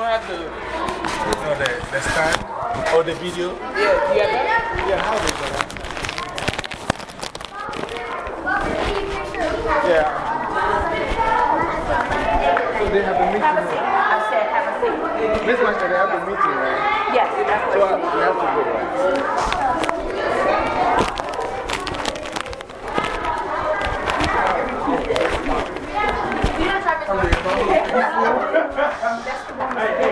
don't have the. No, the, the stand or the video? Yeah, do you have that? Yeah, how they got that? Yeah. So they have a meeting. Have a seat. I said, have a seat. Miss Master, they have a meeting, right? Yes, that's So what uh, we have to go, right? Sorry.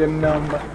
Your number?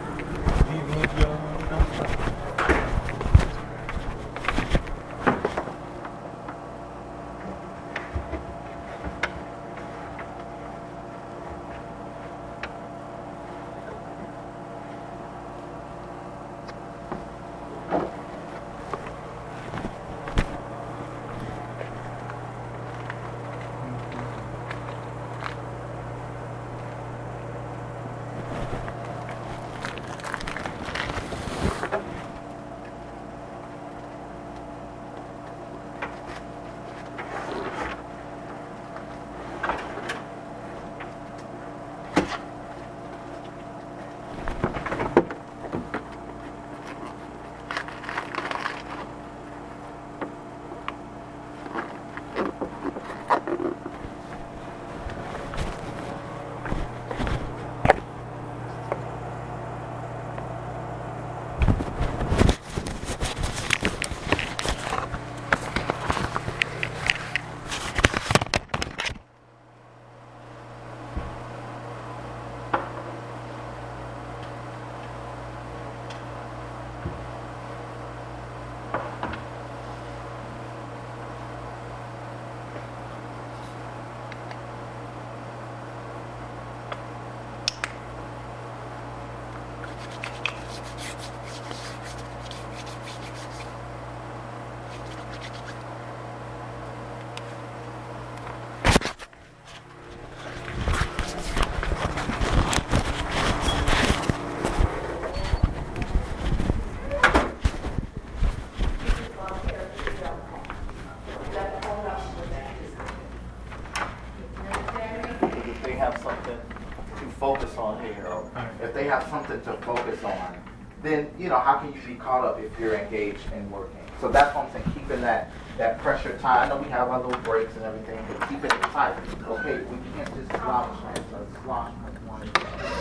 You know, how can you be caught up if you're engaged in working? So that's what I'm saying, keeping that, that pressure tight. I know we have our little breaks and everything, but keeping it tight. Okay, we can't just slouch, uh, slouch from one to the other.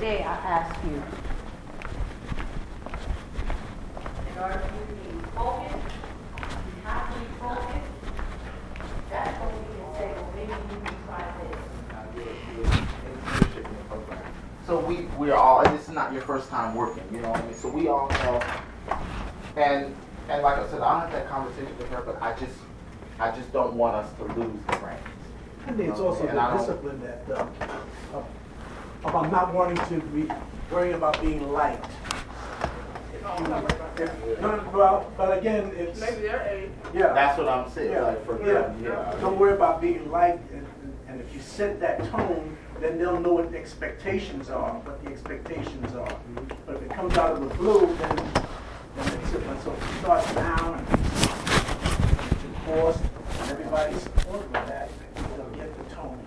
day, I ask you, in order for you to be focused, you have to be focused. That's when we can say, well, maybe you can try this. leadership in the program. So we, we're all, and this is not your first time working, you know what I mean? So we all know, and, and like I said, I'll have that conversation with her, but I just, I just don't want us to lose the brains. I think it's also And I the don't- discipline that, uh, of- about not wanting to be worrying about being liked. If you- if- no, no, Well, but again, it's. Maybe their age. Yeah. That's what I'm saying, Yeah, like for yeah. them, yeah. Don't worry about being liked, and, and if you set that tone, then they'll know what the expectations are, what the expectations are. But if it comes out of the blue, then, then it's, so it starts down, and it's enforced, and everybody's supportive of that, they'll get the tone.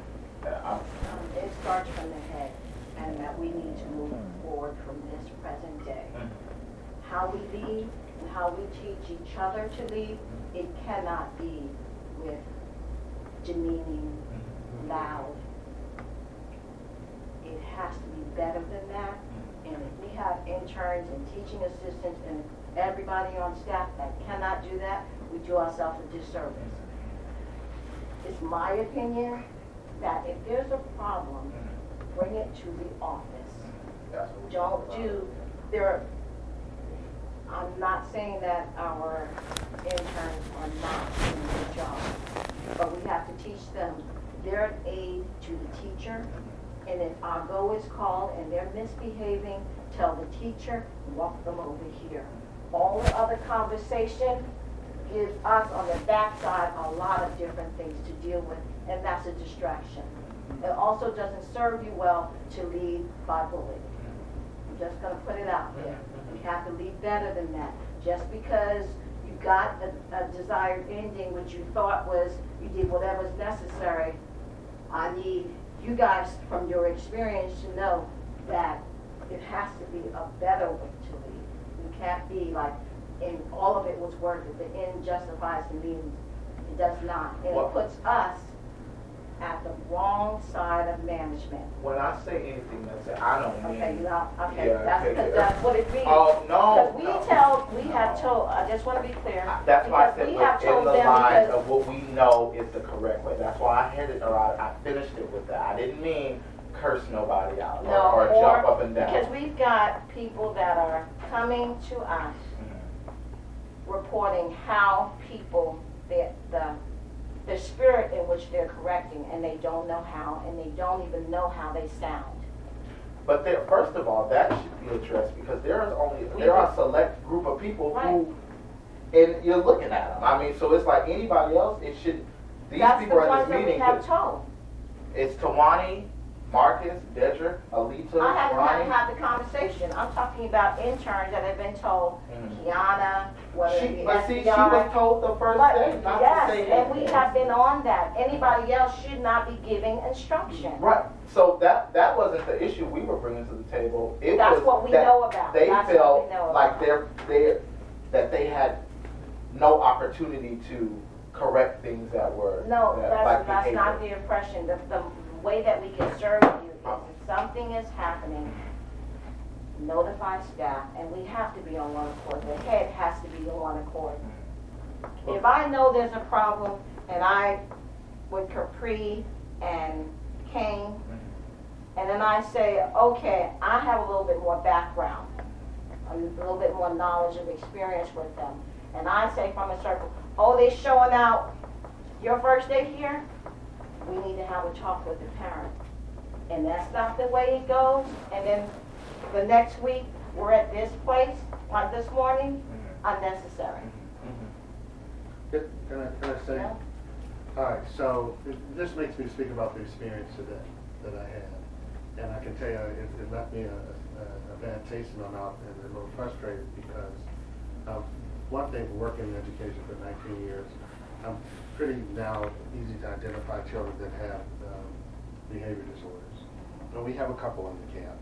Um, It starts from the head, and that we need to move forward from this present day. How we lead and how we teach each other to lead, it cannot be with demeaning, loud. It has to be better than that. And if we have interns and teaching assistants and everybody on staff that cannot do that, we do ourselves a disservice. It's my opinion that if there's a problem, bring it to the office. We Don't do, there are, I'm not saying that our interns are not doing their job, but we have to teach them, they're an aid to the teacher. And if our go is called and they're misbehaving, tell the teacher, walk them over here. All the other conversation gives us on the backside a lot of different things to deal with, and that's a distraction. It also doesn't serve you well to lead by bullying. I'm just gonna put it out there. You have to lead better than that. Just because you got a, a desired ending, which you thought was, you did whatever's necessary, I need you guys, from your experience, to know that it has to be a better way to lead. You can't be like, and all of it was worth it, the end justifies the means. It does not. And Well- it puts us at the wrong side of management. When I say anything, that's it, I don't mean. Okay, now, okay, Yeah, that's, okay, that's what it means. Oh, no, Because we no. tell, we have told, I just want to be clear. I- That's why I said we have told the them lines of what we know is the correct way. That's why I headed, or I, I finished it with that. I didn't mean curse nobody out or, No, or jump up and down. Because we've got people that are coming to us Mhm. reporting how people, the, the, the spirit in which they're correcting, and they don't know how, and they don't even know how they sound. But there, first of all, that should be addressed because there is only, there are a select group of people Right. who, and you're looking at them. I mean, so it's like anybody else, it should, these That's the people are in ones this that we meeting. have to- told. It's Tawani, Marcus, Dedrick, Alita, I haven't Ronnie. had, had the conversation. I'm talking about interns that have been told, Mhm. Kiana, whether She, but see, she was told the first But, day not to say yes, and we have been on that. Anybody else should not be giving instruction. Right. So that that wasn't the issue we were bringing to the table. It That's was what we that know about. They That's felt like they're they that they had no opportunity to correct things that were No, that, that's, like that's not the impression. The, the way that we can serve you is if something is happening, notify staff, and we have to be on one accord. The head has to be on one accord. If I know there's a problem, and I, with Capri and Kane, and then I say, okay, I have a little bit more background, a little bit more knowledge and experience with them, and I say from a circle, oh, they're showing out your first day here, we need to have a talk with the parent. And that's not the way it goes, and then the next week, we're at this place, like this morning, unnecessary. Mm-hmm. Can can I, can I say? All right, so this makes me speak about the experience today that I had. And I can tell you, it, it left me a, a, a bad taste in my mouth and a little frustrated because, um, one thing, working in education for 19 years, I'm pretty now easy to identify children that have um, behavior disorders. And we have a couple in the camp.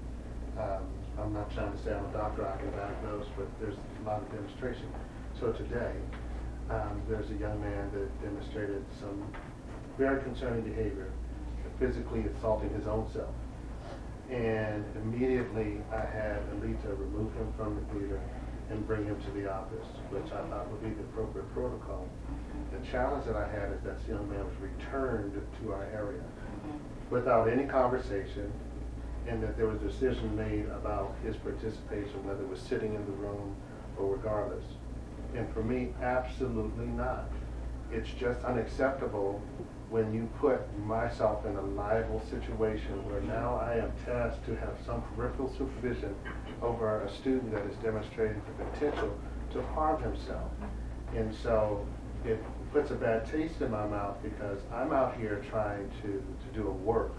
Um, I'm not trying to say I'm a doctor, I can diagnose, but there's a lot of demonstration. So today, um, there's a young man that demonstrated some very concerning behavior, physically assaulting his own self. And immediately I had Alita remove him from the theater and bring him to the office, which I thought would be the appropriate protocol. The challenge that I had is that this young man was returned to our area mm-hmm. without any conversation, and that there was a decision made about his participation, whether it was sitting in the room or regardless. And for me, absolutely not. It's just unacceptable when you put myself in a liable situation where now I am tasked to have some peripheral supervision over a student that is demonstrating the potential to harm himself. And so it puts a bad taste in my mouth because I'm out here trying to, to do a work.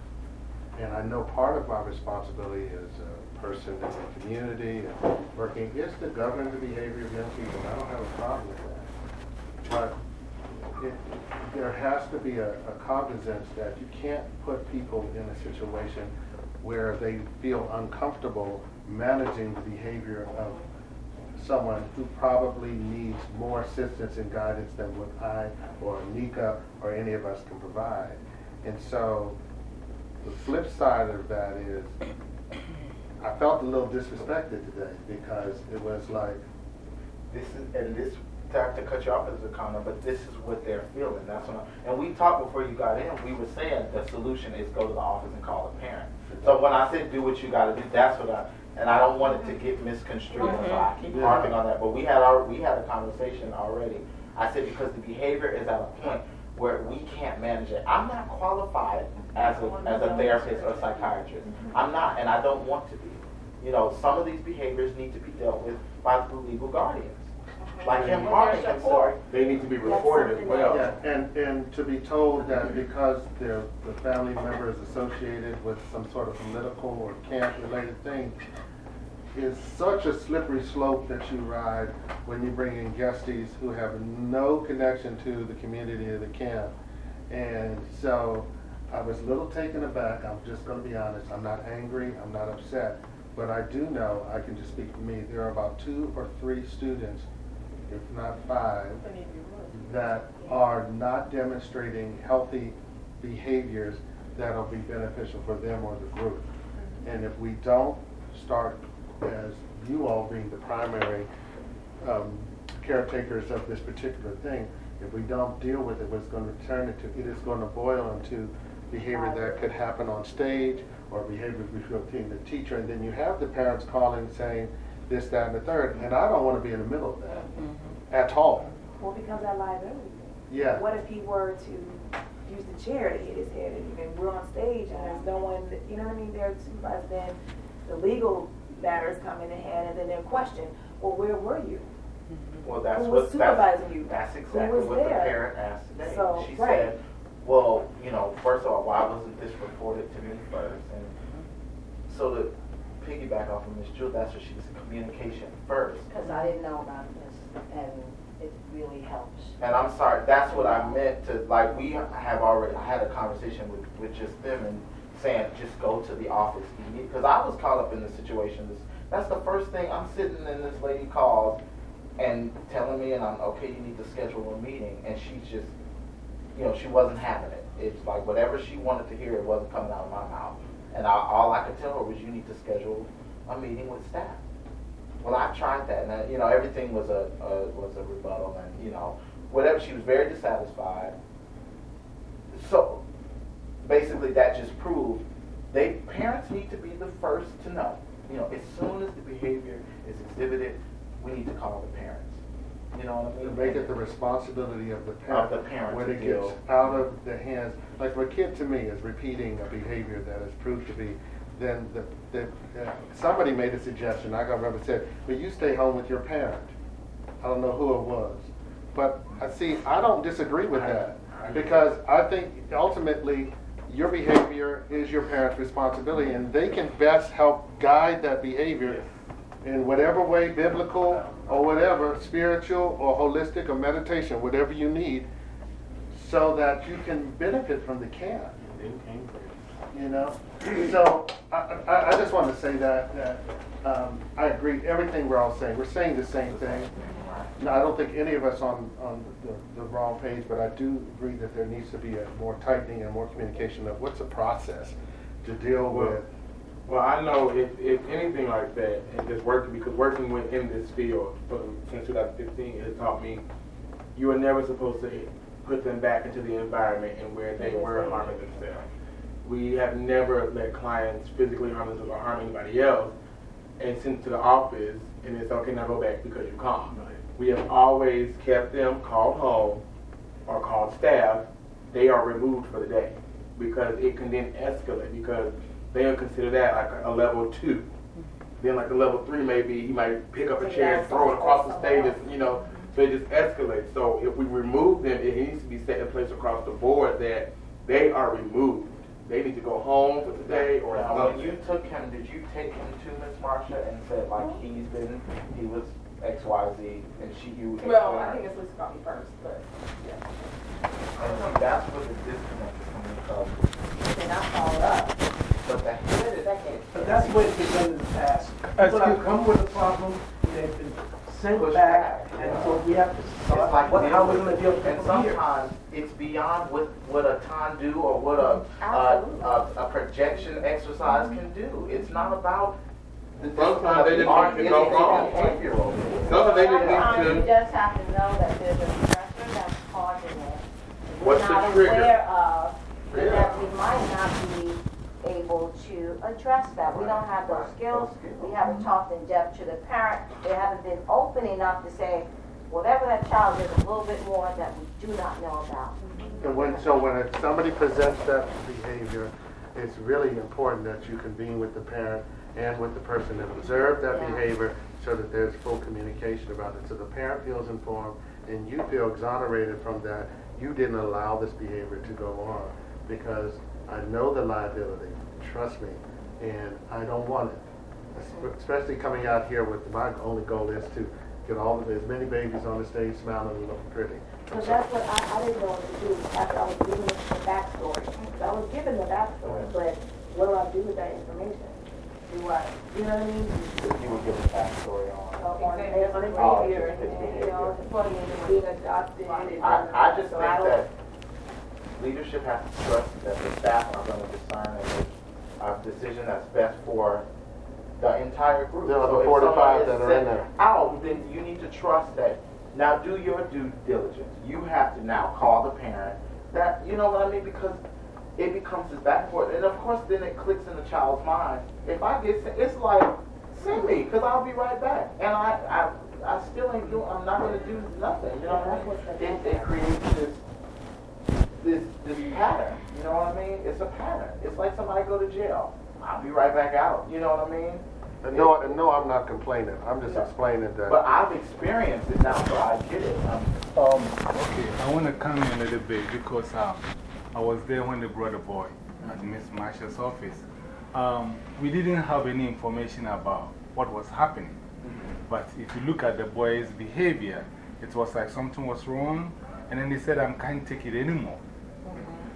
And I know part of my responsibility as a person in the community and working is to govern the behavior of young people. I don't have a problem with that. But it, there has to be a, a cognizance that you can't put people in a situation where they feel uncomfortable managing the behavior of someone who probably needs more assistance and guidance than what I or Nika or any of us can provide. And so the flip side of that is I felt a little disrespected today because it was like, This is, and this, not to cut you off as a comment, but this is what they're feeling. That's what and we talked before you got in, we were saying the solution is go to the office and call a parent. So when I said do what you gotta do, that's what I, and I don't want it to get misconstrued, so mm-hmm. I keep harping on that. But we had our, we had a conversation already. I said because the behavior is at a point where we can't manage it. I'm not qualified as a, as a therapist or psychiatrist. Mm-hmm. I'm not, and I don't want to be. You know, some of these behaviors need to be dealt with by the legal guardians. Like him harming himself. They need to be reported as well. yeah, and, and to be told that because their, the family member is associated with some sort of political or camp-related thing is such a slippery slope that you ride when you bring in guesties who have no connection to the community of the camp. And so I was a little taken aback, I'm just gonna be honest, I'm not angry, I'm not upset. But I do know, I can just speak for me, there are about two or three students, if not five, that are not demonstrating healthy behaviors that'll be beneficial for them or the group. And if we don't start as you all being the primary um, caretakers of this particular thing, if we don't deal with it, what's going to turn into, it is going to boil into behavior that could happen on stage or behavior between the teacher, and then you have the parents calling saying this, that, and the third, and I don't want to be in the middle of that mm-hmm. at all. Well, because that liability. Yeah. What if he were to use the chair to hit his head and, and we're on stage and there's no one, that- you know what I mean? There are two of us, then the legal matters come in hand and then they're questioned, well, where were you? Mm-hmm. Well, that's Who what, was that's, supervising you? that's Who exactly was what the parent asked today. So, She right. said, well, you know, first of all, why wasn't this reported to me first? And mm-hmm. so to piggyback off of Ms. Jewell, that's what she was, communication first. Because I didn't know about this, and it really helps. And I'm sorry, that's what I meant to, like, we have already, I had a conversation with, with just them and saying, just go to the office. Because I was caught up in the situation. That's the first thing, I'm sitting and this lady calls and telling me, and I'm, okay, you need to schedule a meeting. And she's just, you know, she wasn't having it. It's like whatever she wanted to hear, it wasn't coming out of my mouth. And I, all I could tell her was, you need to schedule a meeting with staff. Well, I tried that, and, uh, you know, everything was a, a, was a rebuttal, and, you know, whatever, she was very dissatisfied. So, basically, that just proved, they, parents need to be the first to know. You know, as soon as the behavior is exhibited, we need to call the parents. You know what I To mean? make it the responsibility of the parent. Of the parent When it gets out of the hands, like a kid to me is repeating a behavior that is proved to be, then the, the, uh, somebody made a suggestion, I can remember said, well, you stay home with your parent. I don't know who it was. But, I see, I don't disagree with that. Because I think ultimately, your behavior is your parent's responsibility, and they can best help guide that behavior in whatever way, biblical or whatever, spiritual or holistic or meditation, whatever you need, so that you can benefit from the camp. You know? So I, I, I just want to say that, that um, I agree, everything we're all saying. We're saying the same thing. Now, I don't think any of us on, on the, the wrong page, but I do agree that there needs to be a more tightening and more communication of what's the process to deal with Well, I know if, if anything like that, and just working, because working within this field for, since 2015 has taught me you are never supposed to put them back into the environment and where they were harming themselves. We have never let clients physically harm themselves or harm anybody else and sent to the office and it's okay, now go back because you calm. We have always kept them called home or called staff. They are removed for the day because it can then escalate because they'll consider that like a, a level two. Then, like a level three, maybe he might pick up a chair and throw it across the stage, and, you know. So it just escalates. So if we remove them, it needs to be set in place across the board that they are removed. They need to go home for today or Now, when you took him, did you take him to Miss Marcia and said, like, he's been, he was X, Y, Z, and she, you Well, I think it's Lisa got me first, but, yeah. And see, that's where the disconnect is coming from. They're not followed up. But the head is, But that's the way it's been done in the past. People have come with a problem, they've been sent back, back, and yeah. so we have to it's like. what, how we're going to deal with And people here. sometimes it's beyond what, what a do or what a, Absolutely. a, a, a projection exercise can do. It's not about the Sometimes they just our need to go wrong. Sometimes they just Sometimes you need to. just have to know that there's a stressor that's causing it. What's the We're trigger? not aware of, Yeah. that we might not be able to address that. We don't have those skills. We haven't talked in depth to the parent. They haven't been open enough to say, whatever that child is, a little bit more that we do not know about. And when, so when it- somebody presents that behavior, it's really important that you convene with the parent and with the person that observed that Yeah. behavior so that there's full communication about it. So the parent feels informed and you feel exonerated from that. You didn't allow this behavior to go on because I know the liability, trust me, and I don't want it. Especially coming out here with, my only goal is to get all of, as many babies on the stage smiling and looking pretty. So that's what I, I didn't know what to do after I was given the backstory. So I was given the backstory, but what do I do with that information? Do I, you know what I mean? You would give a backstory on. Uh, On the on the Oh, behavior, just the and, you know, and being adopted and. I, I just so think don't- that leadership has to trust that the staff are going to discern a decision that's best for the entire group. The other So if 45 someone is that are in there. Out, then you need to trust that, now do your due diligence. You have to now call the parent, that, you know what I mean? Because it becomes this back and forth. And of course, then it clicks in the child's mind. If I get sent, it's like, send me, because I'll be right back. And I, I, I still ain't doing, I'm not going to do nothing, you know what I mean? It, it creates this this, this pattern. You know what I mean? It's a pattern. It's like somebody go to jail. I'll be right back out. You know what I mean? And no, and no, I'm not complaining. I'm just explaining that. But. I've experienced it now, so I get it. Um, Um, okay, I want to come in a little bit because um, I was there when they brought the boy at Miss Marshall's office. Um, we didn't have any information about what was happening. But if you look at the boy's behavior, it was like something was wrong, and then they said, I can't take it anymore.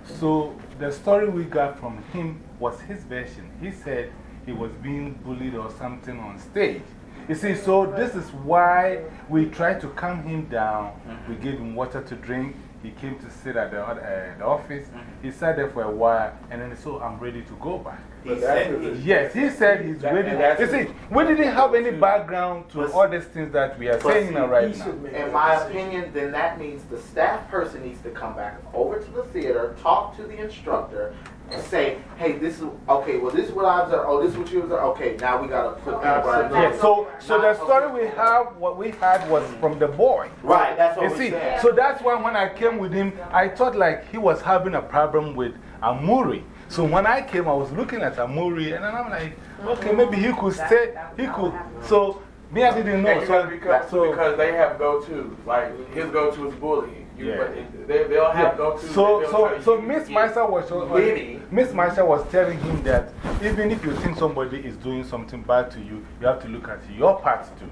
So the story we got from him was his version. He said he was being bullied or something on stage. You see, so this is why we tried to calm him down. We gave him water to drink. He came to sit at the, uh, the office. He sat there for a while, and then he said, I'm ready to go back. He Yes, he said he's That- ready. and You see, we didn't have any background to all these things that we are saying see, now right now. in my opinion, then that means the staff person needs to come back over to the theater, talk to the instructor, and say, hey, this is, okay, well, this is what I observed. Oh, this is what you observed. Okay, now we got to put things right. Yes, so, so the story we have, what we had was mm. from the boy. Right, that's what You see, said. so that's why when I came with him, I thought like he was having a problem with Amuri. So when I came, I was looking at Amuri and then I'm like, okay, maybe he could stay, he could. So me, I didn't know. Because, So, because, so, because they have go to. Like, his go to is bullying. You, Yeah. but it- they, they'll have yeah. go to. so, so, so Miss Marsha was. Miss Marsha was telling him that even if you think somebody is doing something bad to you, you have to look at your part too.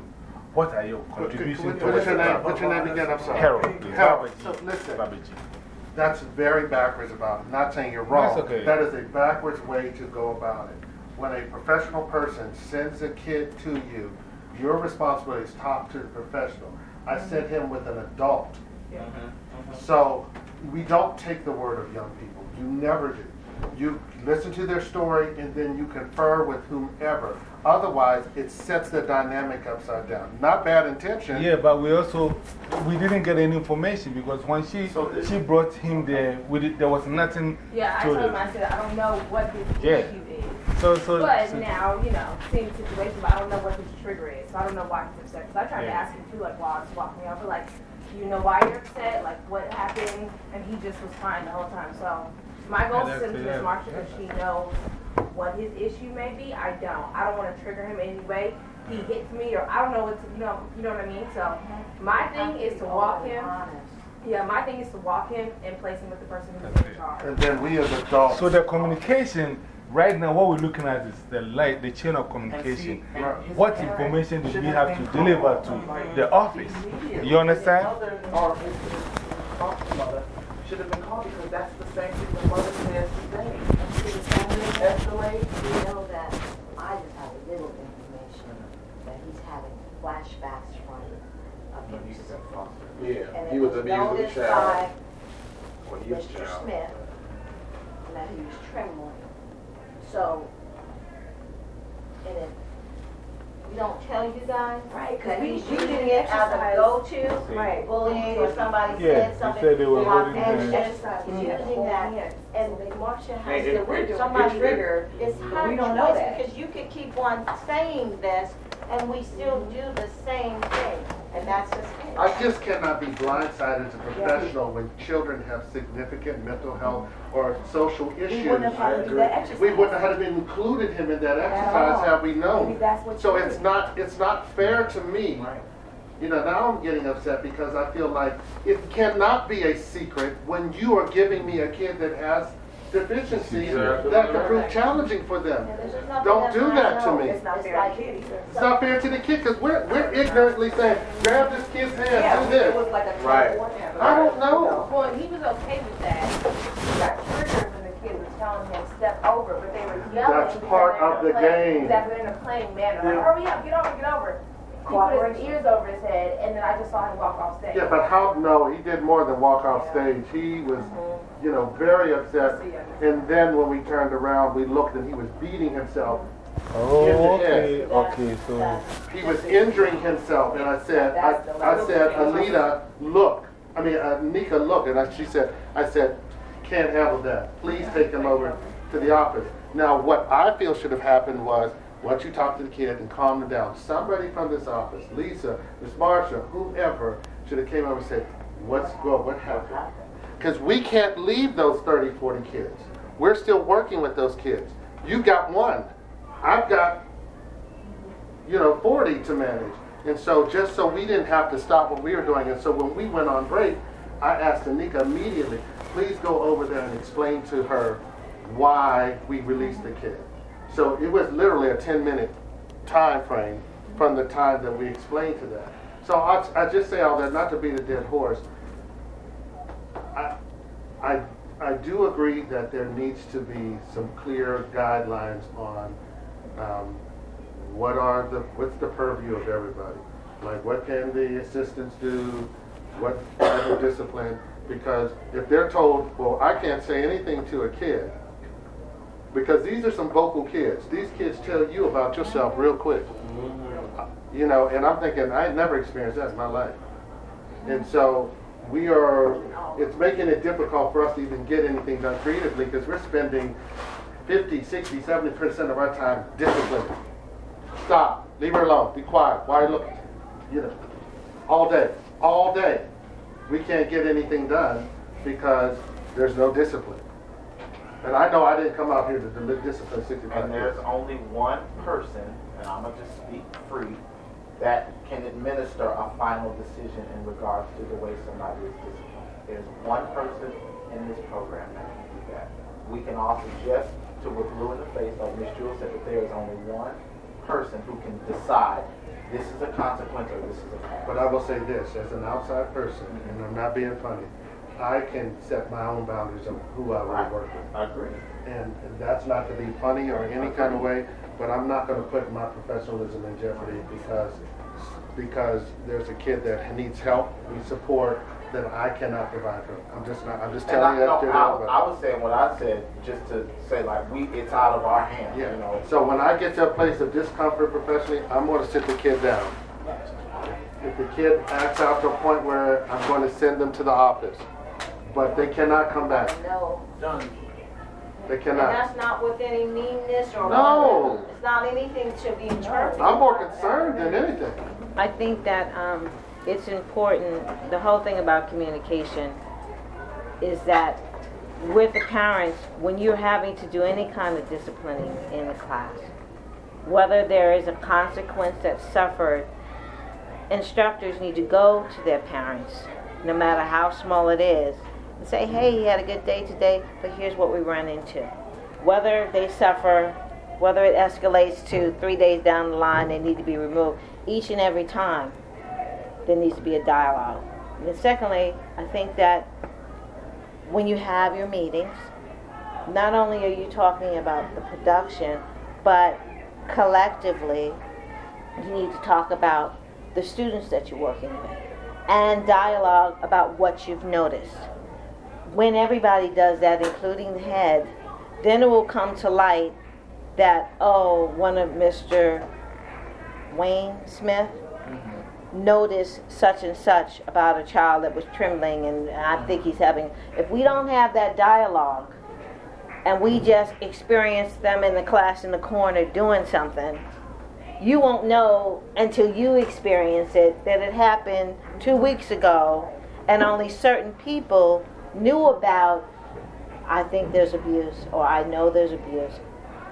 What are your contributions What's towards your the name, problem? what's your name again? I'm sorry. Harold, please. Harold. Babaji. So listen. Babaji. That's very backwards about it. Not saying you're wrong. That's okay. That is a backwards way to go about it. When a professional person sends a kid to you, your responsibility is talk to the professional. I mm-hmm. sent him with an adult. Mm-hmm. Mm-hmm. So we don't take the word of young people. You never do. You listen to their story, and then you confer with whomever. Otherwise, it sets the dynamic upside down. Not bad intention. Yeah, but we also, we didn't get any information because when she, she brought him there, we did, there was nothing Yeah, I to told him. I said, I don't know what his Yeah. issue is. So, so, But so- now, you know, seeing the situation, but I don't know what his trigger is. So I don't know why he's upset. Because I tried to ask him too, like, while I was walking over, like, do you know why you're upset? Like, what happened? And he just was fine the whole time. So my goal is to send that's- him to yeah. Miss Marsha because she knows what his issue may be. I don't. I don't want to trigger him in any way. He hits me or I don't know what to, you know, you know what I mean? So my thing is to walk him. Yeah, my thing is to walk him and place him with the person who's in charge. And then we as adults. so the communication, right now, what we're looking at is the, light, the chain of communication. What information do we have to deliver to the office? You understand? Mother or his, his mother should have been called because that's the same thing the mother says today. Escalate. We know that, I just have a little information that he's having flashbacks from abuse. Yeah, And he was was abused as a noticed child. When he was a Mr. child. Smith that he was trembling. So, and if we don't tell you guys Right, 'cause that we- he's we using didn't it as a exercise- go-to, Right. bullying or somebody Yeah, said he something. said they were and holding and him. just He's using that, and Marcia has Hey, to, it- when it- somebody it- triggered, it's her We don't know choice, that. because you could keep on saying this, and we still do the same thing, and that's just it. I just cannot be blindsided as a professional when children have significant mental health or social We issues. wouldn't have had to do that exercise. We wouldn't have included him in that exercise had we Maybe known. that's what So it's did. not, it's not fair to me. You know, now I'm getting upset because I feel like it cannot be a secret when you are giving me a kid that has deficiencies that could prove challenging for them. And there's just nothing Don't do that to me. It's not fair like- to kid. It's not fair to the kid because we're, we're ignorantly saying, grab this kid's hand, do Yeah, this. like Right. I don't know. Well, he was okay with that. He got triggered when the kid was telling him step over, but they were yelling. That's part they're in of a the playing- game. Exactly, in a playing manner. Like, Yeah. hurry up, get over, get over. He put his ears over his head, and then I just saw him walk off stage. Yeah, but how, no, he did more than walk off stage. He was, you know, very upset. And then when we turned around, we looked and he was beating himself. Oh, okay, head. okay, so. He was injuring himself. And I said, I, I said, Anita, look. I mean, uh, Nika, look. And I, she said, I said, can't handle that. Please take him over to the office. Now, what I feel should have happened was, once you talk to the kid and calm him down, somebody from this office, Lisa, Miss Marsha, whoever, should have came over and said, what's good, what happened? Because we can't leave those 30, 40 kids. We're still working with those kids. You've got one. I've got, you know, 40 to manage. And so just so we didn't have to stop what we were doing, and so when we went on break, I asked Anika immediately, please go over there and explain to her why we released the kid. So it was literally a 10 minute time frame from the time that we explained to that. So I, I just say all that, not to beat a dead horse. I, I, I do agree that there needs to be some clear guidelines on um, what are the, what's the purview of everybody? Like, what can the assistants do? What type of discipline? Because if they're told, well, I can't say anything to a kid, because these are some vocal kids. These kids tell you about yourself real quick. You know, and I'm thinking, I never experienced that in my life. And so we are, it's making it difficult for us to even get anything done creatively because we're spending 50, 60, 70% of our time disciplining. Stop, leave her alone, be quiet, why are you looking? You know, all day, all day. We can't get anything done because there's no discipline. And I know I didn't come out here to discipline 65 And there's only one person, and I'm gonna just speak free, that can administer a final decision in regards to the way somebody is disciplined. There's one person in this program that can do that. We can all suggest to look blue in the face, like Ms. Jewell said, that there is only one person who can decide this is a consequence or this is a. But I will say this, as an outside person, and I'm not being funny, I can set my own boundaries of who I want to work with. I agree. And and that's not to be funny or any kind of way, but I'm not going to put my professionalism in jeopardy because, because there's a kid that needs help, needs support, that I cannot provide for. I'm just not, I'm just And telling I, you no, that. I, I was saying what I said, just to say like, we, it's out of our hands, you know? so when I get to a place of discomfort professionally, I'm going to sit the kid down. If the kid acts out to a point where I'm going to send them to the office, but they cannot come back. No. Done. They And cannot. that's not with any meanness or. No. It's not anything to be interpreted. I'm more concerned than anything. I think that um, it's important, the whole thing about communication is that with the parents, when you're having to do any kind of disciplining in the class, whether there is a consequence that's suffered, instructors need to go to their parents, no matter how small it is, and say, hey, he had a good day today, but here's what we ran into. Whether they suffer, whether it escalates to three days down the line, they need to be removed, each and every time, there needs to be a dialogue. And then secondly, I think that when you have your meetings, not only are you talking about the production, but collectively, you need to talk about the students that you're working with and dialogue about what you've noticed. When everybody does that, including the head, then it will come to light that, oh, one of Mr. Wayne Smith mm-hmm. noticed such and such about a child that was trembling, and I think he's having. If we don't have that dialogue, and we mm-hmm. just experience them in the class in the corner doing something, you won't know until you experience it that it happened two weeks ago, and only certain people knew about. I think there's abuse, or I know there's abuse.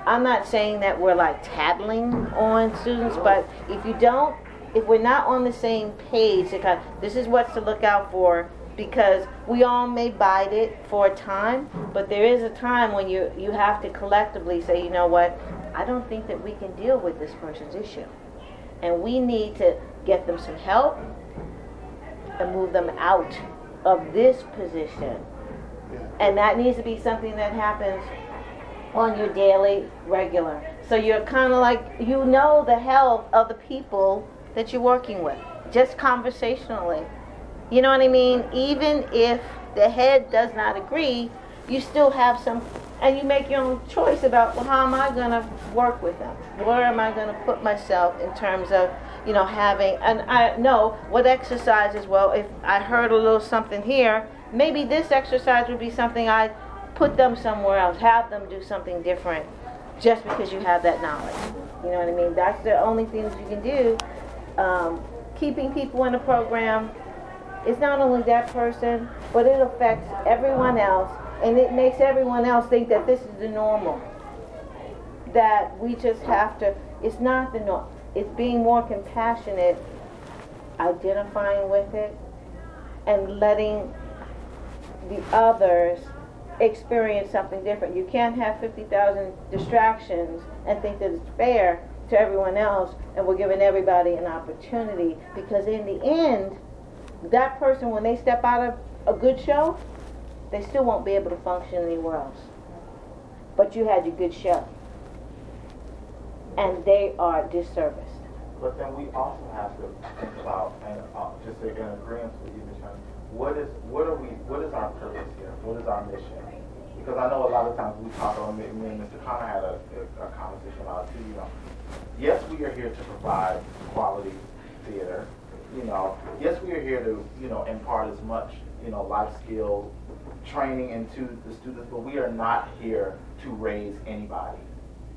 I'm not saying that we're like tattling on students, but if you don't, if we're not on the same page, because this is what's to look out for, because we all may bite it for a time, but there is a time when you you have to collectively say, you know what, I don't think that we can deal with this person's issue, and we need to get them some help and move them out of this position, and that needs to be something that happens on your daily regular. So you're kind of like, you know the health of the people that you're working with, just conversationally. You know what I mean? Even if the head does not agree, you still have some, and you make your own choice about, well, how am I going to work with them? Where am I going to put myself in terms of, you know, having, and I know what exercises, well, if I heard a little something here, maybe this exercise would be something I put them somewhere else, have them do something different, just because you have that knowledge. You know what I mean? That's the only things you can do. Um, keeping people in a program is not only that person, but it affects everyone else, and it makes everyone else think that this is the normal. That we just have to, it's not the norm. It's being more compassionate, identifying with it, and letting the others experience something different. You can't have 50,000 distractions and think that it's fair to everyone else and we're giving everybody an opportunity because in the end, that person, when they step out of a good show, they still won't be able to function anywhere else. But you had your good show. And they are disserviced. But then we also have to think about, and uh, just in agreement with you. Young, what is, what are we, what is our purpose here? What is our mission? Because I know a lot of times we talk, on me me and Mr. Connor had a, a, a conversation about it too, you know. Yes, we are here to provide quality theater, you know. Yes, we are here to, you know, impart as much, you know, life skill training into the students, but we are not here to raise anybody.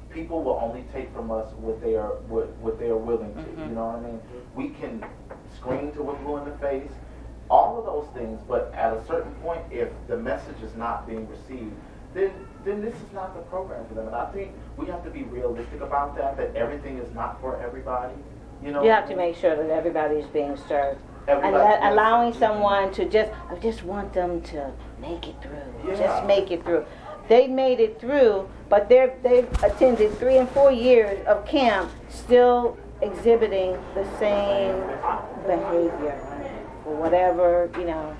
People will only take from us what they are, what, what they are willing to, you mm-hmm. know what I mean? We can scream to a blue in the face, all of those things, but at a certain point, if the message is not being received, then, then this is not the program for them. And I think we have to be realistic about that, that everything is not for everybody, you know? You have to make sure that everybody is being served. And Everybody- that allowing someone to just, I just want them to make it through. Yeah. Just make it through. They made it through, but they're, they've attended three and four years of camp, still exhibiting the same behavior or whatever, you know.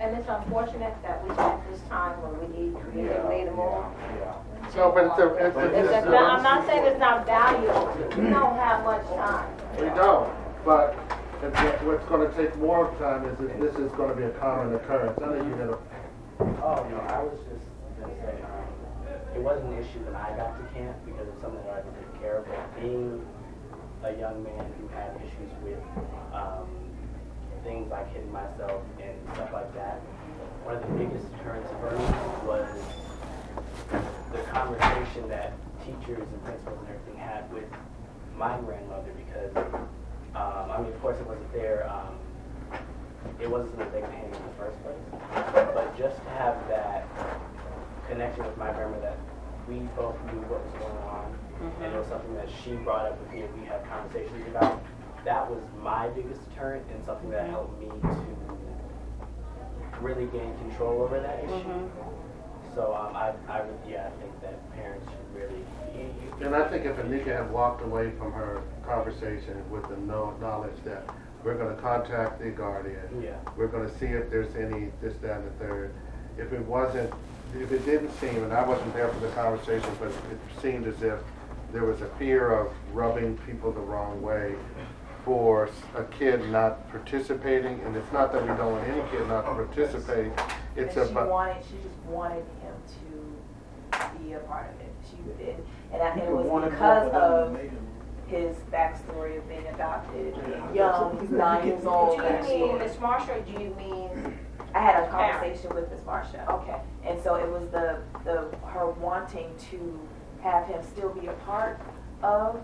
And it's unfortunate that we spent this time when we need creatively more. Yeah. No, but it's, a- it's, It's it's, a- I'm not saying it's not valuable, we don't have much time. we don't, but What- what's gonna take more time is that this is gonna be a common occurrence. I know you had a, Oh, no, I was just gonna say, um, it wasn't an issue when I got to camp because it's something that I already took care of, being a young man who had issues with, um, things like hitting myself and stuff like that, one of the biggest deterrents for me was the conversation that teachers and principals and everything had with my grandmother because, um, I mean, of course it wasn't there, um, it wasn't something they could handle in the first place. But just to have that connection with my grandma that we both knew what was going on, and it was something that she brought up with me and we had conversations about, that was my biggest deterrent and something that helped me to really gain control over that issue. So um, I, I yeah, I think parents should really be. and I think if Anika had walked away from her conversation with the knowledge that we're gonna contact the guardian, Yeah. we're gonna see if there's any this, that, and the third. If it wasn't, if it didn't seem, and I wasn't there for the conversation, but it seemed as if there was a fear of rubbing people the wrong way for a kid not participating, and it's not that we don't want any kid not to oh, participate, it's And she about. wanted, she just wanted him to be a part of it. She would, and, and I think it was because of than they do. his backstory of being adopted, Yeah. young, he's nine years old. Do you mean Miss Marshall, or do you mean, I had a conversation with Miss Marcia. okay, And so it was the, the, her wanting to have him still be a part of,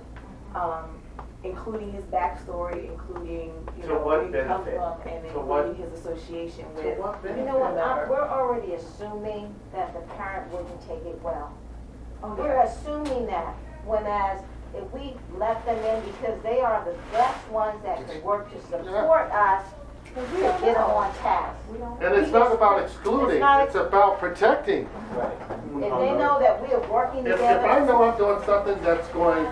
um, including his backstory, including, you To know, what where he comes benefit? from, and To what- including his association To with. what you know what, I- whomever. we're already assuming that the parent wouldn't take it well. Oh, We're yeah. assuming that, whereas if we let them in because they are the best ones that can work to support us to we don't get them know. on task. We don't. And it's not about excluding, not it's about protecting. Right. If they know that we are working If, together. if I know I'm doing something that's going,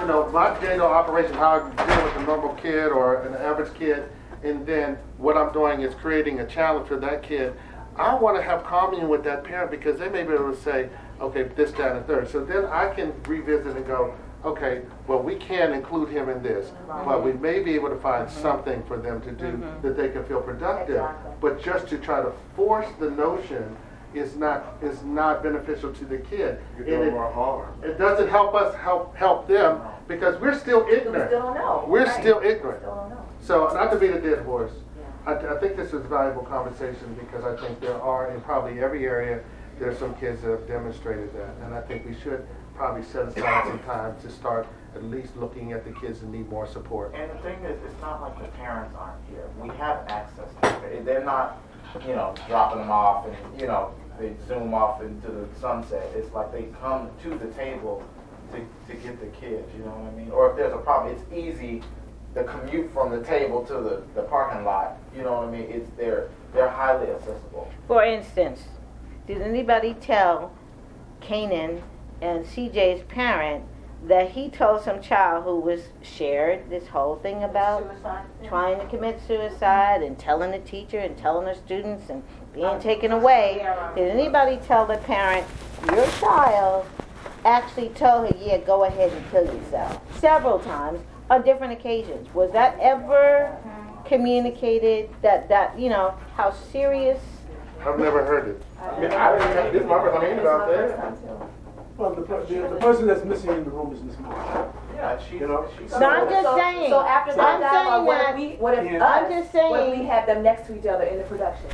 you know, my daily operation, how I deal with a normal kid or an average kid, and then what I'm doing is creating a challenge for that kid, I want to have commune with that parent because they may be able to say, okay, this, that, and third. So then I can revisit and go, okay, well, we can include him in this, but we may be able to find mm-hmm. something for them to do mm-hmm. that they can feel productive. Exactly. But just to try to force the notion is not, is not beneficial to the kid. You're doing it- more harm. it doesn't help us help, help them because we're still We ignorant. still don't know. We're Right. still ignorant. Still don't know. So, not to beat a dead horse, I, I think this is a valuable conversation because I think there are, in probably every area, there are some kids that have demonstrated that. And I think we should probably set aside some time to start at least looking at the kids that need more support. And the thing is, it's not like the parents aren't here. We have access to it. They're not, you know, dropping them off and, you know, they zoom off into the sunset. It's like they come to the table to, to get the kids, you know what I mean? Or if there's a problem, it's easy, the commute from the table to the, the parking lot, you know what I mean? It's, they're, they're highly accessible. For instance, did anybody tell Kanan and CJ's parent that he told some child who was shared this whole thing about Suicide? trying to commit suicide and telling the teacher and telling the students and being taken away? Did anybody tell the parent, your child actually told her, yeah, go ahead and kill yourself? Several times on different occasions. Was that ever communicated that, that, you know, how serious? I've never heard it. I mean, I didn't, have, this is my first time hearing about that. Well, the, the, the person that's missing in the room is Miss Marshall. Yeah, she, You know, she's. No, I'm just So- saying. So after I'm that dialogue, saying what that- if we, what if Yeah. I'm us, just what if we saying- have them next to each other in the production,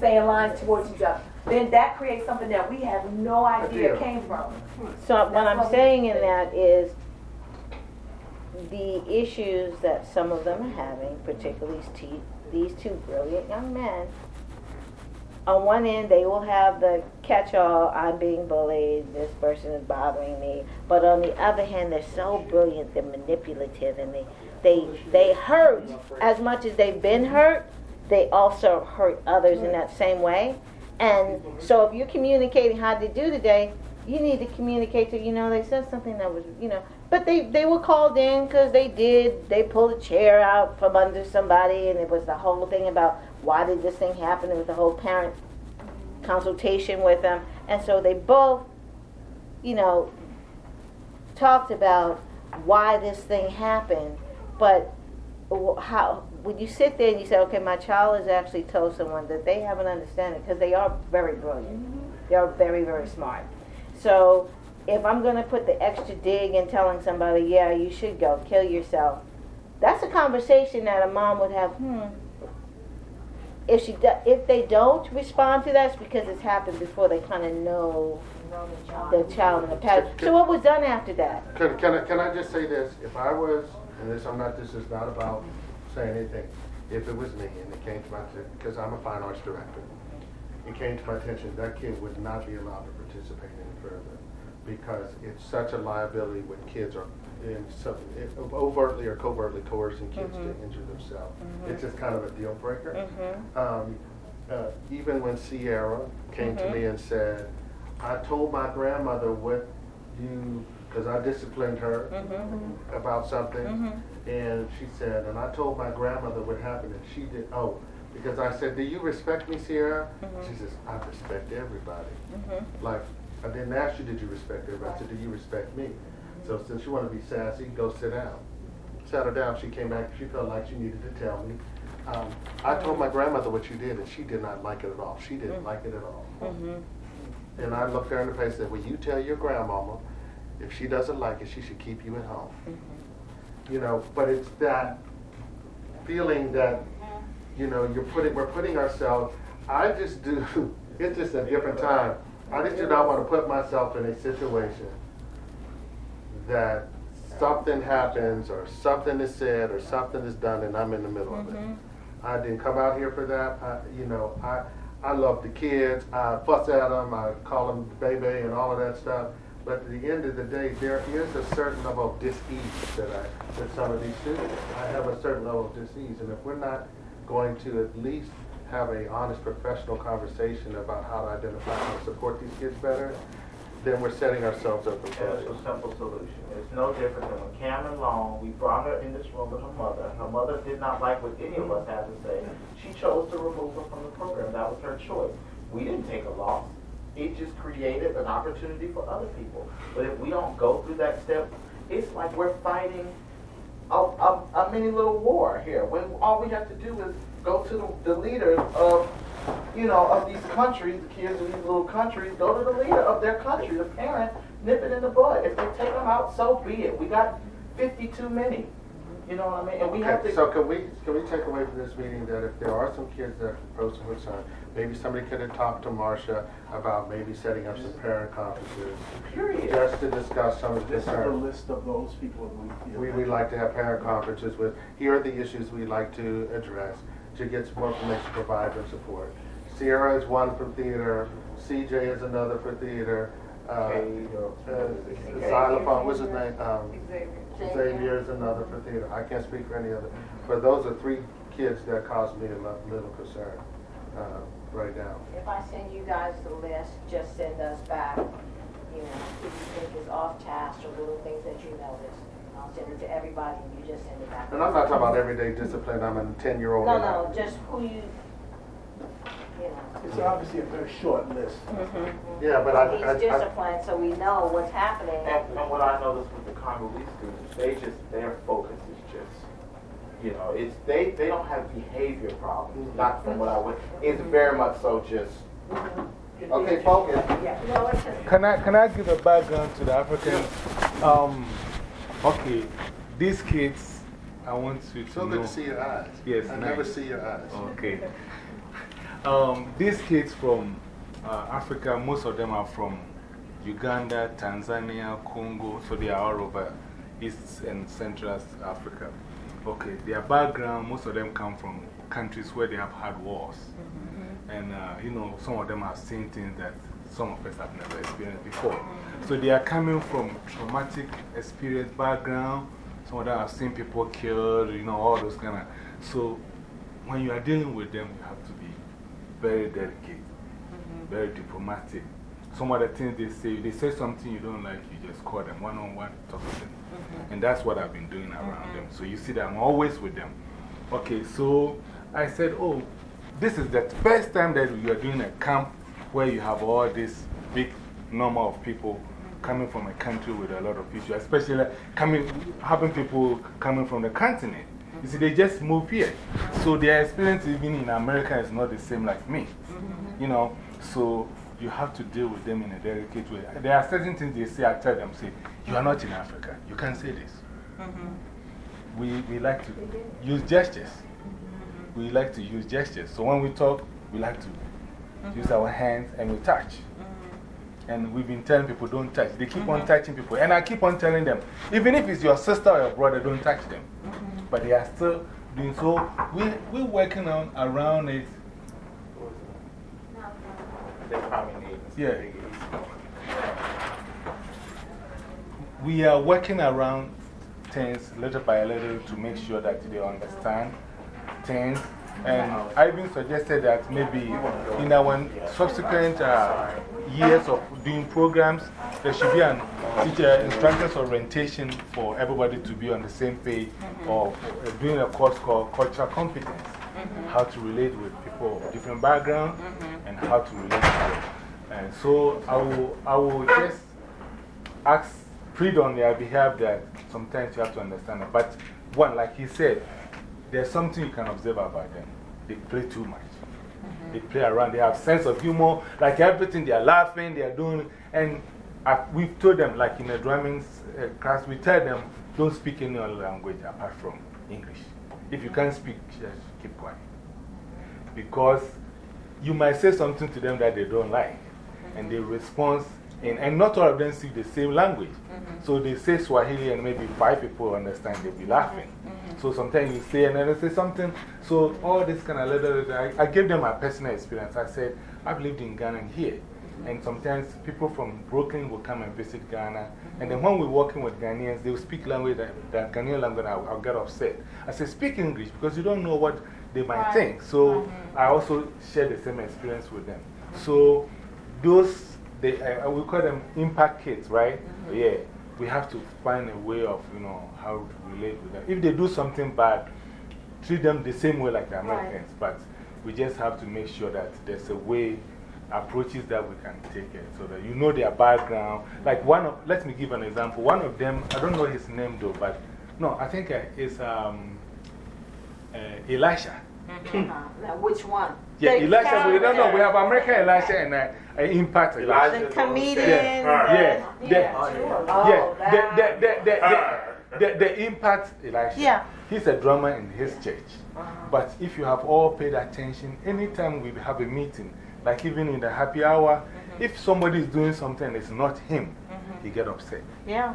saying lines towards each other? Then that creates something that we have no idea Idea. came from. So what I'm saying in that is the issues that some of them are having, particularly these te- these two brilliant young men. On one end, they will have the catch-all, I'm being bullied, this person is bothering me. But on the other hand, they're so brilliant, they're manipulative, and they, they, they hurt as much as they've been hurt, they also hurt others in that same way. And so if you're communicating how to do today, you need to communicate to, you know, they said something that was, you know, but they, they were called in because they did, they pulled a chair out from under somebody and it was the whole thing about why did this thing happen? It was the whole parent consultation with them. And so they both, you know, talked about why this thing happened, but how, when you sit there and you say, okay, my child has actually told someone that they have an understanding, because they are very brilliant. They are very, very smart. So if I'm going to put the extra dig in telling somebody, yeah, you should go, kill yourself, that's a conversation that a mom would have, hmm. If, she do, if they don't respond to that, it's because it's happened before they kind of know Know the child. the child in the past. So what was done after that? Can, can I, can I just say this? If I was, and this, I'm not, this is not about saying anything. If it was me and it came to my, attention, because I'm a fine arts director, it came to my attention, that kid would not be allowed to participate any further. Because it's such a liability when kids are in some, overtly or covertly coercing kids to injure themselves. It's just kind of a deal breaker. Mm-hmm. Um, uh, even when Sierra came to me and said, I told my grandmother what you, because I disciplined her Mm-hmm. about something, and she said, and I told my grandmother what happened, and she did, oh, because I said, do you respect me, Sierra? Mm-hmm. She says, I respect everybody. Mm-hmm. Like, I didn't ask you, did you respect everybody? I said, do you respect me? So since you want to be sassy, go sit down. Sat her down, she came back, she felt like she needed to tell me. Um, I told my grandmother what you did, and she did not like it at all. She didn't mm. like it at all. Mm-hmm. And I looked her in the face and said, Well, you tell your grandmama if she doesn't like it, she should keep you at home. You know, but it's that feeling that, mm-hmm. you know, you're putting, we're putting ourselves, I just do, it's just a different time. I just do not want to put myself in a situation that something happens or something is said or something is done and I'm in the middle of it. Mm-hmm. I didn't come out here for that. I, you know, I, I love the kids. I fuss at them. I call them baby and all of that stuff. But at the end of the day, there is a certain level of dis-ease that I, with some of these students. I have a certain level of dis-ease. And if we're not going to at least have a honest professional conversation about how to identify and support these kids better, then we're setting ourselves up for It's failure. a simple solution. It's no different than when Cameron Long, we brought her in this room with her mother. Her mother did not like what any of us had to say. She chose to remove her from the program. That was her choice. We didn't take a loss. It just created an opportunity for other people. But if we don't go through that step, it's like we're fighting a, a, a mini little war here. When all we have to do is go to the, the leaders of, you know, of these countries, the kids in these little countries, go to the leader of their country, the parent, nip it in the bud. If they take them out, so be it. We got 50 too many. You know what I mean? And we have Okay, to. so can we, can we take away from this meeting that if there are some kids that pose some concern, maybe somebody could have talked to Marcia about maybe setting up some parent conferences, period. just to discuss some of the This is the concerns. list of those people that we feel. We, we like to have parent conferences with, here are the issues we'd like to address, to get some more information, provide them support. Sierra is one for theater, CJ is another for theater, uh, Cade uh, Xylophone, what's his name? Um, Xavier is another for theater. I can't speak for any other, but those are three kids that cause me a little concern, uh, right now. If I send you guys the list, just send us back, you know, who you think is off task or little things that you notice. I'll send it to everybody and you just send it back. And I'm not talking about everyday discipline, I'm a ten-year-old. No, no, just who you, you know. It's obviously a very short list. Mm -hmm. Yeah, but I, I, He's I, disciplined, so we know what's happening. And, and what I noticed with the Congolese students, they just, their focus is just, you know, it's, they, they don't have behavior problems, not from what I would, it's very much so just, okay, focus. No, it's Can I, can I give a background to the Africans? Um, okay, these kids, I want you to so know. good to see your eyes. Yes, I never nice. see your eyes. Okay. Um, these kids from uh, Africa, most of them are from Uganda, Tanzania, Congo, so they are all over East and Central Africa. Okay, their background, most of them come from countries where they have had wars. And, uh, you know, some of them have seen things that some of us have never experienced before. So they are coming from traumatic experience background. Some of them have seen people killed, you know, all those kind of. So when you are dealing with them, you have to be very delicate, very diplomatic. Some of the things they say, they say something you don't like, you just call them one on one, talk to them. Mm-hmm. And that's what I've been doing around mm-hmm. them. So you see that I'm always with them. Okay, so I said, oh, this is the first time that you are doing a camp where you have all this big number of people coming from a country with a lot of issues, especially coming, having people coming from the continent. You see, they just move here. So their experience even in America is not the same like me. Mm-hmm. You know, so you have to deal with them in a delicate way. There are certain things they say, I tell them, say, you are not in Africa. You can't say this. Mm-hmm. We, we like to use gestures. Mm-hmm. We like to use gestures. So when we talk, we like to mm-hmm. use our hands and we touch. And we've been telling people, don't touch. They keep on touching people. And I keep on telling them, even if it's your sister or your brother, don't touch them. But they are still doing so. We, we're working on around it. They probably need. Yeah. We are working around things little by little to make sure that they understand things. And I even suggested that maybe in our subsequent uh, years of doing programs, there should be an teacher instructors orientation for everybody to be on the same page of uh, doing a course called Cultural Competence. How to relate with people of different backgrounds and how to relate with them. And so I will, I will just ask, plead on their behalf that sometimes you have to understand it. But one, like he said, there's something you can observe about them. They play too much. They play around, they have sense of humor, like everything, they are laughing, they are doing. And I, we've told them, like in a drumming uh, class, we tell them, don't speak any other language apart from English. If you can't speak, just keep quiet. Because you might say something to them that they don't like, and they respond, and, and not all of them speak the same language. Mm-hmm. So they say Swahili, and maybe five people understand, they'll be laughing. Mm-hmm. Mm-hmm. So sometimes you say, and then they say something. So all this kind of little, I, I gave them my personal experience. I said, I've lived in Ghana and here. And sometimes people from Brooklyn will come and visit Ghana. And then when we're working with Ghanaians, they will speak language that, that Ghanaian language, I'll, I'll get upset. I say, speak English because you don't know what they might think. So I also share the same experience with them. So those, they, I, we call them impact kids, right? Yeah. We have to find a way of, you know, how to relate with them. If they do something bad, treat them the same way like the Americans. But we just have to make sure that there's a way approaches that we can take it so that you know their background. Like one of, let me give an example. One of them, I don't know his name though, but no, I think uh, it's um, uh, Elisha. Mm-hmm. Now, which one? Yeah, The Elisha, we don't know. We have American Elisha and uh, Impact Elisha. The comedian. Yeah, Yeah, sure. yeah, oh, the, the, the, the, the, the Impact Elisha. Yeah. He's a drummer in his church. Uh-huh. But if you have all paid attention, anytime we have a meeting, like even in the happy hour, mm-hmm. if somebody is doing something and it's not him, mm-hmm. he get upset. Yeah.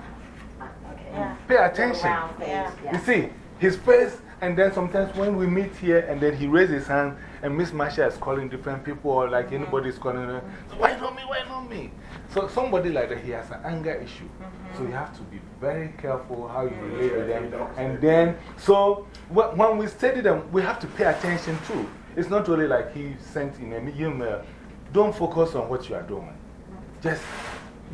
Okay. Yeah. Pay attention. Round face, Yeah. yeah. You see, his face, and then sometimes when we meet here and then he raises his hand and Miss Masha is calling different people or like anybody is calling her, why not me, why not me? So somebody like that, he has an anger issue. Mm-hmm. So you have to be very careful how you relate with them. And then, so wh- when we study them, we have to pay attention too. It's not really like he sent in an email. Don't focus on what you are doing. Mm-hmm. Just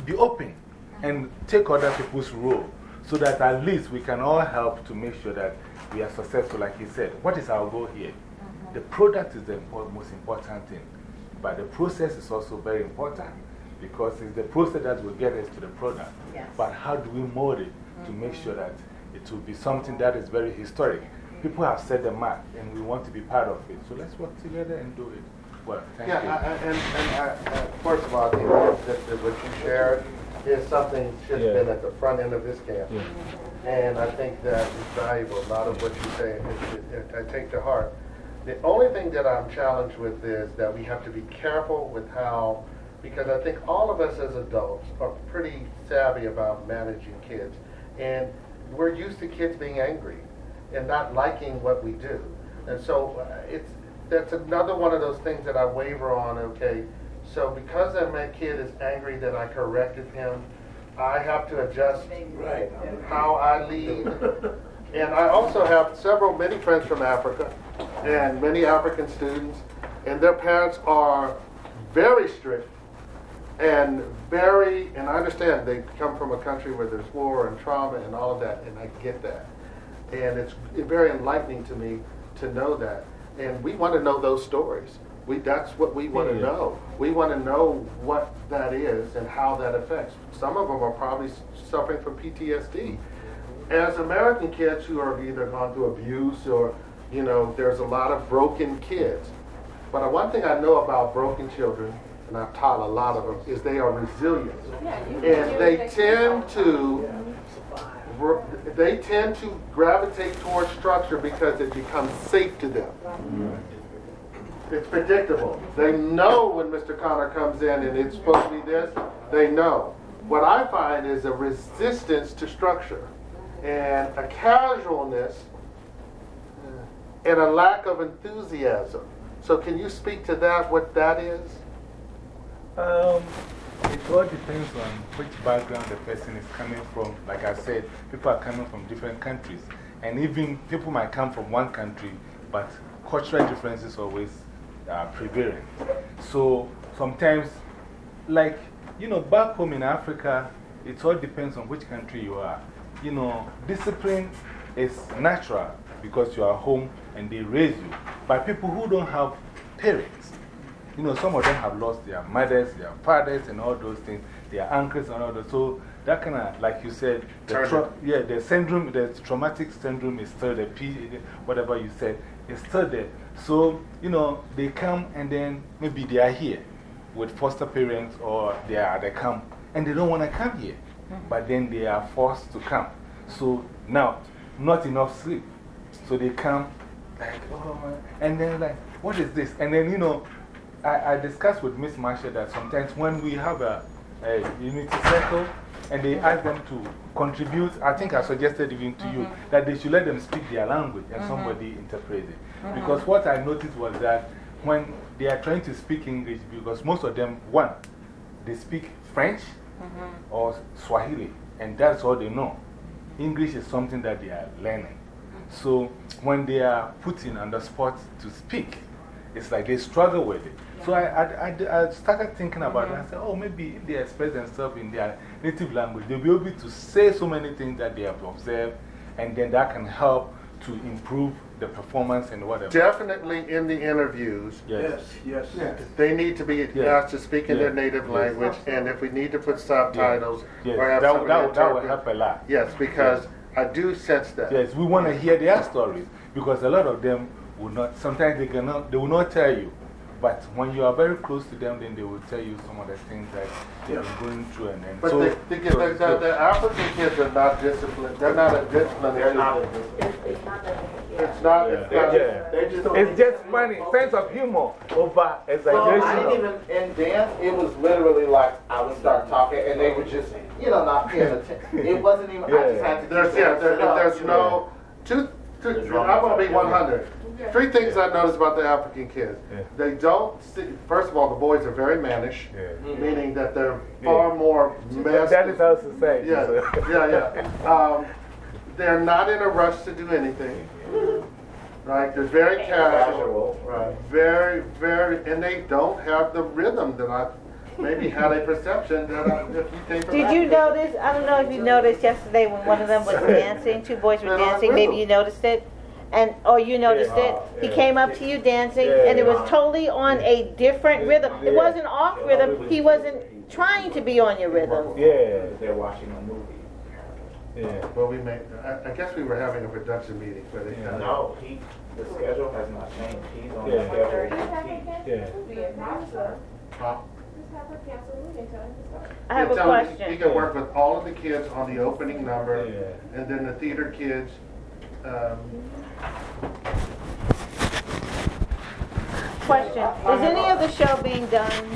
be open and take other people's role so that at least we can all help to make sure that we are successful. Like he said, what is our goal here? Mm-hmm. The product is the impor- most important thing, but the process is also very important because it's the process that will get us to the product. Yes. But how do we mold it to make mm-hmm. sure that it will be something that is very historic? People have set the mark and we want to be part of it. So let's work together and do it. Well, thank Yeah, you. I- I- and, and I, I- first of all, I think that, that what you shared is something should have Yeah. been at the front end of this camp. And I think that is valuable, a lot of what you say, I take to heart. The only thing that I'm challenged with is that we have to be careful with how, because I think all of us as adults are pretty savvy about managing kids. And we're used to kids being angry and not liking what we do. And so uh, it's, that's another one of those things that I waver on, okay? So because that my kid is angry that I corrected him, I have to adjust how I lead. And I also have several, many friends from Africa and many African students, and their parents are very strict and very, and I understand they come from a country where there's war and trauma and all of that, and I get that. And it's very enlightening to me to know that. And we want to know those stories. We, that's what we want to Yeah. know. We want to know what that is and how that affects. Some of them are probably suffering from PTSD. as American kids who are either gone through abuse or, you know, there's a lot of broken kids. But one thing I know about broken children, and I've taught a lot of them, is they are resilient. And they tend to, they tend to gravitate towards structure because it becomes safe to them. It's predictable. They know when Mr. Connor comes in and it's supposed to be this, they know. What I find is a resistance to structure and a casualness and a lack of enthusiasm. So, can you speak to that, what that is? Um, it all depends on which background the person is coming from. Like I said, people are coming from different countries. And even people might come from one country, but cultural differences always are prevalent. So sometimes, like, you know, back home in Africa, it all depends on which country you are. You know, discipline is natural because you are home and they raise you. But people who don't have parents, you know, some of them have lost their mothers, their fathers, and all those things, their uncles, and all those. So that kind of, like you said, the yeah, the syndrome, the traumatic syndrome is still the P, whatever you said, is still there. So, you know, they come and then maybe they are here with foster parents or they are at the camp and they don't want to come here. -hmm. But then they are forced to come. So now, not enough sleep. So they come, like, oh, my and then, like, what is this? And then, you know, I, I discussed with Miss Marsha that sometimes when we have a, a unity circle and they ask them to contribute, I think I suggested even to you -hmm. that they should let them speak their language and -hmm. somebody interpret it. -hmm. Because what I noticed was that when they are trying to speak English, because most of them, one, they speak French -hmm. or Swahili, and that's all they know. English is something that they are learning. So when they are put in on the spot to speak, it's like they struggle with it. So I, I, I, I, started thinking about it. I said, oh, maybe if they express themselves in their native language, they'll be able to say so many things that they have observed, and then that can help to improve the performance and whatever. Definitely in the interviews. Yes, yes. yes. They need to be asked to speak in their native language, and if we need to put subtitles or have that, that, that would help a lot. Yes, because I do sense that. Yes, we want to hear their stories because a lot of them will not, sometimes they, cannot, they will not tell you. But when you are very close to them, then they will tell you some of the things that they've been going through. And then, but so, the, the, so, the, the, the, African kids are not disciplined. They're not a disciplined. They're not. It's not. It's not. It's, not, yeah. They just it's just funny. Sense of humor over exaggeration. Well, I didn't even, in dance, it was literally like I would start talking and they would just, you know, not paying attention. It wasn't even, I just had to There's, yeah, there, there's no, two, two, I'm going to be 100. Three things I noticed about the African kids. They don't see, first of all, the boys are very mannish, meaning that they're far more masculine. That is our society. Yeah, yeah, yeah. Um, they're not in a rush to do anything. Right? They're very casual. Right. Very, very, and they don't have the rhythm that I maybe had a perception that I, if you came from Did you notice? I don't know if you noticed yesterday when one of them was dancing, two boys were dancing, maybe you noticed it? And, or you noticed it, ah, he came up to you dancing, and it was totally on a different rhythm. It wasn't off rhythm, he wasn't trying to be on your rhythm. Yeah. They're watching a movie. Yeah. Well, we made, I, I guess we were having a production meeting for the. Yeah. No, he, the schedule has not changed. He's on yeah. the schedule. Yeah. Huh? I have a question. He can work with all of the kids on the opening number, and then the theater kids. Um, question Is any of the show being done,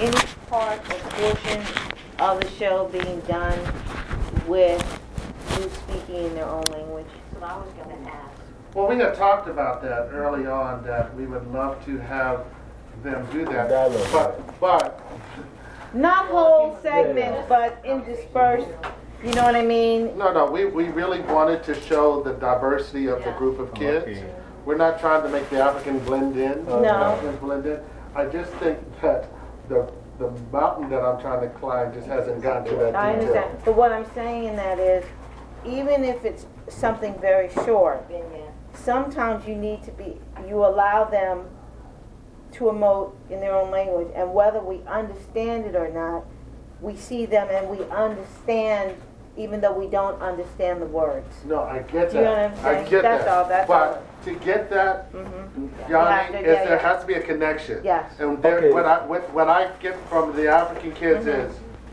any part or portion of the show being done with you speaking in their own language? So I was going to ask. Well, we had talked about that early on, that we would love to have them do that. But, but. Not whole segments, but interspersed. You know what I mean? No, no, we, we really wanted to show the diversity of the group of oh, kids. We're not trying to make the African blend in. Oh, no. African blend in. I just think that the, the mountain that I'm trying to climb just hasn't gotten to that detail. I understand. But what I'm saying in that is, even if it's something very short, sometimes you need to be, you allow them to emote in their own language. And whether we understand it or not, we see them and we understand even though we don't understand the words. No, I get Do you know what that. I'm I saying? get That's that. all, that's all. But to get that, Mhm. Yanni, Yeah, yeah, there yeah. has to be a connection. Yes. And there, Okay. what, I, what, what I get from the African kids is this.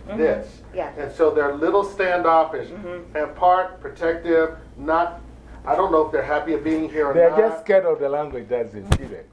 Mm-hmm. Yes. And so they're a little standoffish, Mhm. and part protective, not, I don't know if they're happy of being here or not. They're just scared of the language, that's it, period.